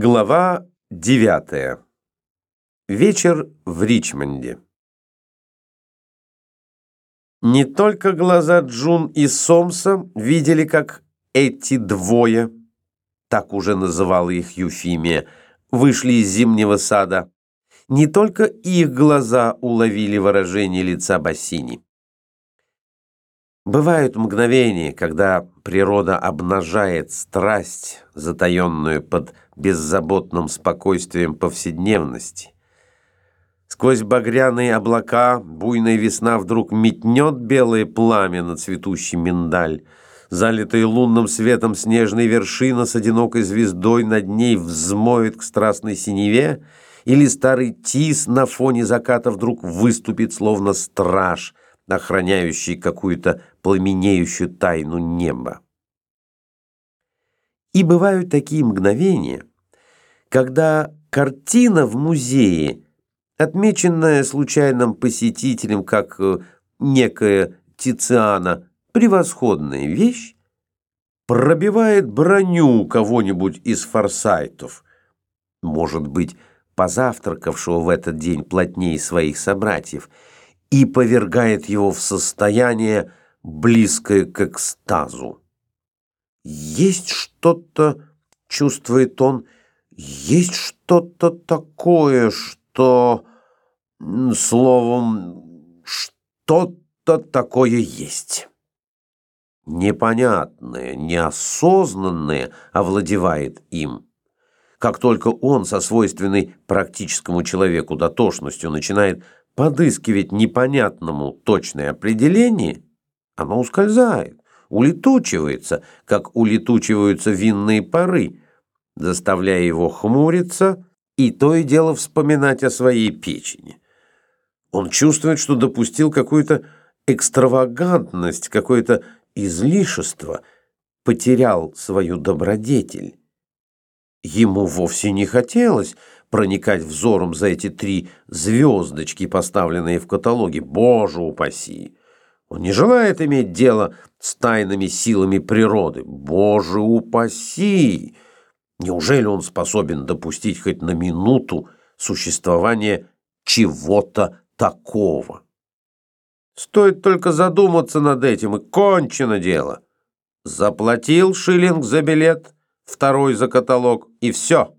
Глава 9. Вечер в Ричмонде. Не только глаза Джун и Сомса видели, как эти двое, так уже называла их Юфимия, вышли из зимнего сада. Не только их глаза уловили выражение лица Бассини. Бывают мгновения, когда природа обнажает страсть, затаенную под беззаботным спокойствием повседневности. Сквозь багряные облака буйная весна вдруг метнет белое пламя на цветущий миндаль. Залитые лунным светом снежные вершины с одинокой звездой над ней взмоет к страстной синеве, или старый тис на фоне заката вдруг выступит, словно страж — охраняющий какую-то пламенеющую тайну неба. И бывают такие мгновения, когда картина в музее, отмеченная случайным посетителем как э, некая Тициана превосходная вещь, пробивает броню кого-нибудь из форсайтов, может быть, позавтракавшего в этот день плотнее своих собратьев – и повергает его в состояние, близкое к экстазу. Есть что-то, чувствует он, есть что-то такое, что, словом, что-то такое есть. Непонятное, неосознанное овладевает им. Как только он со свойственной практическому человеку дотошностью начинает подыскивать непонятному точное определение, оно ускользает, улетучивается, как улетучиваются винные пары, заставляя его хмуриться и то и дело вспоминать о своей печени. Он чувствует, что допустил какую-то экстравагантность, какое-то излишество, потерял свою добродетель. Ему вовсе не хотелось проникать взором за эти три звездочки, поставленные в каталоге. Боже упаси! Он не желает иметь дело с тайными силами природы. Боже упаси! Неужели он способен допустить хоть на минуту существование чего-то такого? Стоит только задуматься над этим, и кончено дело. Заплатил шиллинг за билет, второй за каталог, и все.